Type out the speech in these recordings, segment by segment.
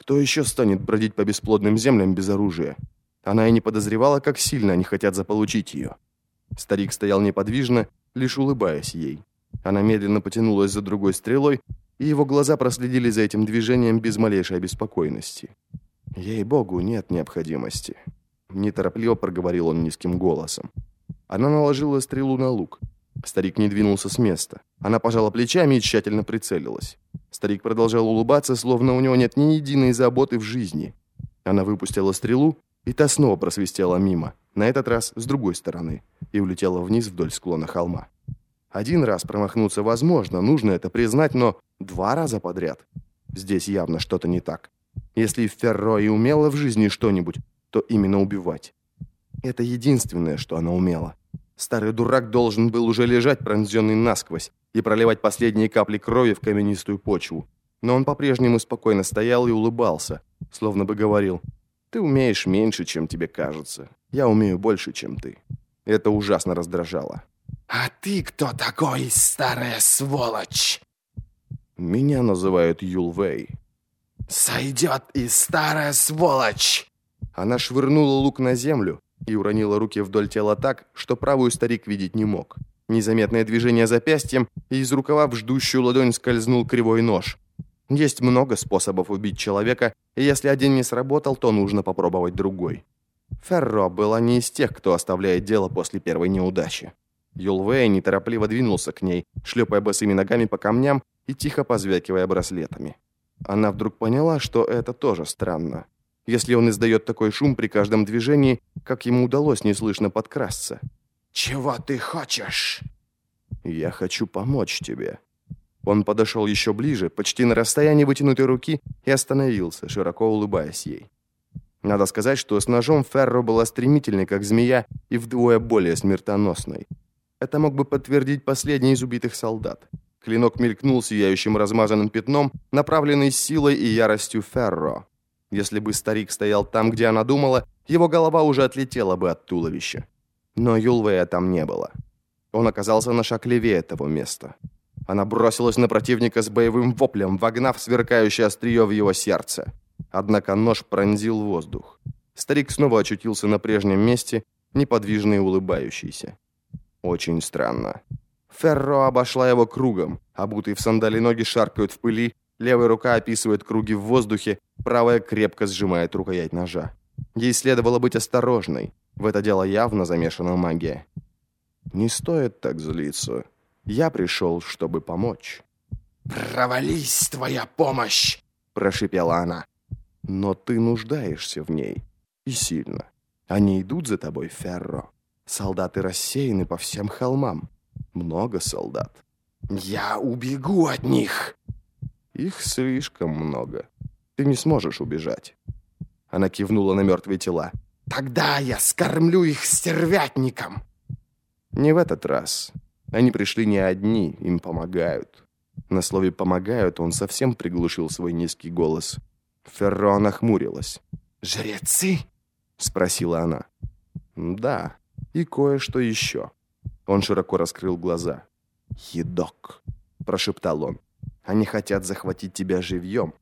Кто еще станет бродить по бесплодным землям без оружия? Она и не подозревала, как сильно они хотят заполучить ее. Старик стоял неподвижно, лишь улыбаясь ей. Она медленно потянулась за другой стрелой, и его глаза проследили за этим движением без малейшей обеспокоенности. «Ей-богу, нет необходимости», — неторопливо проговорил он низким голосом. Она наложила стрелу на лук. Старик не двинулся с места. Она пожала плечами и тщательно прицелилась. Старик продолжал улыбаться, словно у него нет ни единой заботы в жизни. Она выпустила стрелу, и та снова просвистела мимо, на этот раз с другой стороны, и улетела вниз вдоль склона холма. Один раз промахнуться возможно, нужно это признать, но два раза подряд. Здесь явно что-то не так. Если Ферро и умела в жизни что-нибудь, то именно убивать. Это единственное, что она умела. Старый дурак должен был уже лежать пронзенный насквозь и проливать последние капли крови в каменистую почву. Но он по-прежнему спокойно стоял и улыбался, словно бы говорил, «Ты умеешь меньше, чем тебе кажется. Я умею больше, чем ты». Это ужасно раздражало. «А ты кто такой, старая сволочь?» «Меня называют Юлвей». «Сойдет и старая сволочь!» Она швырнула лук на землю и уронила руки вдоль тела так, что правую старик видеть не мог. Незаметное движение запястьем, и из рукава в ждущую ладонь скользнул кривой нож. Есть много способов убить человека, и если один не сработал, то нужно попробовать другой. Ферро была не из тех, кто оставляет дело после первой неудачи. Юлвей неторопливо двинулся к ней, шлепая босыми ногами по камням и тихо позвякивая браслетами. Она вдруг поняла, что это тоже странно. Если он издает такой шум при каждом движении, как ему удалось неслышно подкрасться? «Чего ты хочешь?» «Я хочу помочь тебе». Он подошел еще ближе, почти на расстоянии вытянутой руки, и остановился, широко улыбаясь ей. Надо сказать, что с ножом Ферро была стремительной, как змея, и вдвое более смертоносной. Это мог бы подтвердить последний из убитых солдат. Клинок мелькнул сияющим размазанным пятном, направленный силой и яростью Ферро. Если бы старик стоял там, где она думала, его голова уже отлетела бы от туловища. Но Юлвея там не было. Он оказался на шаг левее того места. Она бросилась на противника с боевым воплем, вогнав сверкающее острие в его сердце. Однако нож пронзил воздух. Старик снова очутился на прежнем месте, неподвижный и улыбающийся. Очень странно. Ферро обошла его кругом, обутые в сандали ноги шаркают в пыли, левая рука описывает круги в воздухе, правая крепко сжимает рукоять ножа. Ей следовало быть осторожной. В это дело явно замешана магия. «Не стоит так злиться. Я пришел, чтобы помочь». «Провались твоя помощь!» – прошипела она. «Но ты нуждаешься в ней. И сильно. Они идут за тобой, Ферро. Солдаты рассеяны по всем холмам. Много солдат». «Я убегу от них!» «Их слишком много. Ты не сможешь убежать». Она кивнула на мертвые тела. «Тогда я скормлю их стервятникам!» Не в этот раз. Они пришли не одни, им помогают. На слове «помогают» он совсем приглушил свой низкий голос. Ферро нахмурилась. «Жрецы?» — спросила она. «Да, и кое-что еще». Он широко раскрыл глаза. «Едок», — прошептал он. «Они хотят захватить тебя живьем.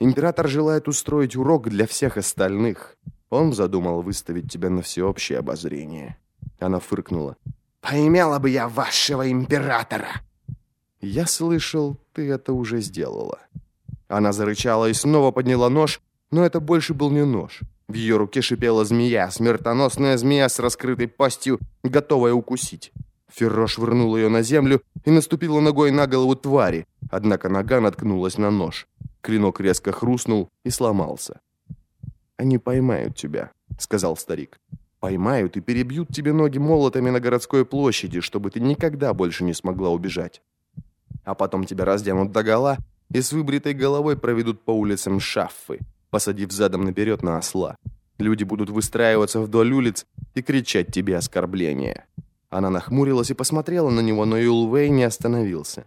Император желает устроить урок для всех остальных. Он задумал выставить тебя на всеобщее обозрение». Она фыркнула. «Поимела бы я вашего императора!» «Я слышал, ты это уже сделала». Она зарычала и снова подняла нож, но это больше был не нож. В ее руке шипела змея, смертоносная змея с раскрытой пастью, готовая укусить. Ферро швырнул ее на землю и наступила ногой на голову твари, однако нога наткнулась на нож. Клинок резко хрустнул и сломался. «Они поймают тебя», — сказал старик. «Поймают и перебьют тебе ноги молотами на городской площади, чтобы ты никогда больше не смогла убежать. А потом тебя разденут догола и с выбритой головой проведут по улицам Шаффы, посадив задом наперед на осла. Люди будут выстраиваться вдоль улиц и кричать тебе оскорбления». Она нахмурилась и посмотрела на него, но Юлвей не остановился.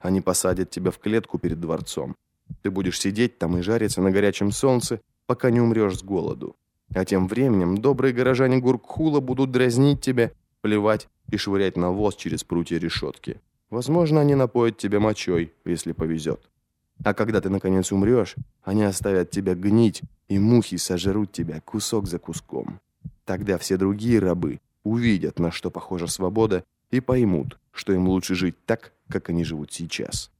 «Они посадят тебя в клетку перед дворцом. Ты будешь сидеть там и жариться на горячем солнце, пока не умрешь с голоду. А тем временем добрые горожане Гуркхула будут дразнить тебя, плевать и швырять навоз через прутья решетки. Возможно, они напоят тебя мочой, если повезет. А когда ты, наконец, умрешь, они оставят тебя гнить, и мухи сожрут тебя кусок за куском. Тогда все другие рабы увидят, на что похожа свобода, и поймут, что им лучше жить так, как они живут сейчас.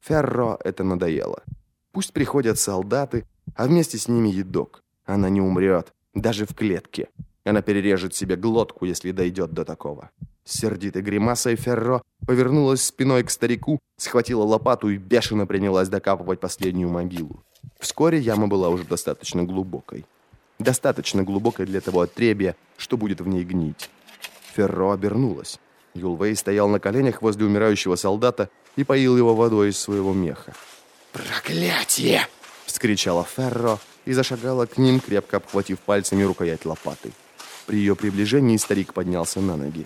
Ферро это надоело. Пусть приходят солдаты, а вместе с ними едок. Она не умрет, даже в клетке. Она перережет себе глотку, если дойдет до такого. С сердитой гримасой Ферро повернулась спиной к старику, схватила лопату и бешено принялась докапывать последнюю могилу. Вскоре яма была уже достаточно глубокой. Достаточно глубокой для того отребья, что будет в ней гнить. Ферро обернулась. Юлвей стоял на коленях возле умирающего солдата и поил его водой из своего меха. «Проклятие!» — вскричала Ферро и зашагала к ним, крепко обхватив пальцами рукоять лопаты. При ее приближении старик поднялся на ноги.